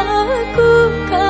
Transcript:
aku kau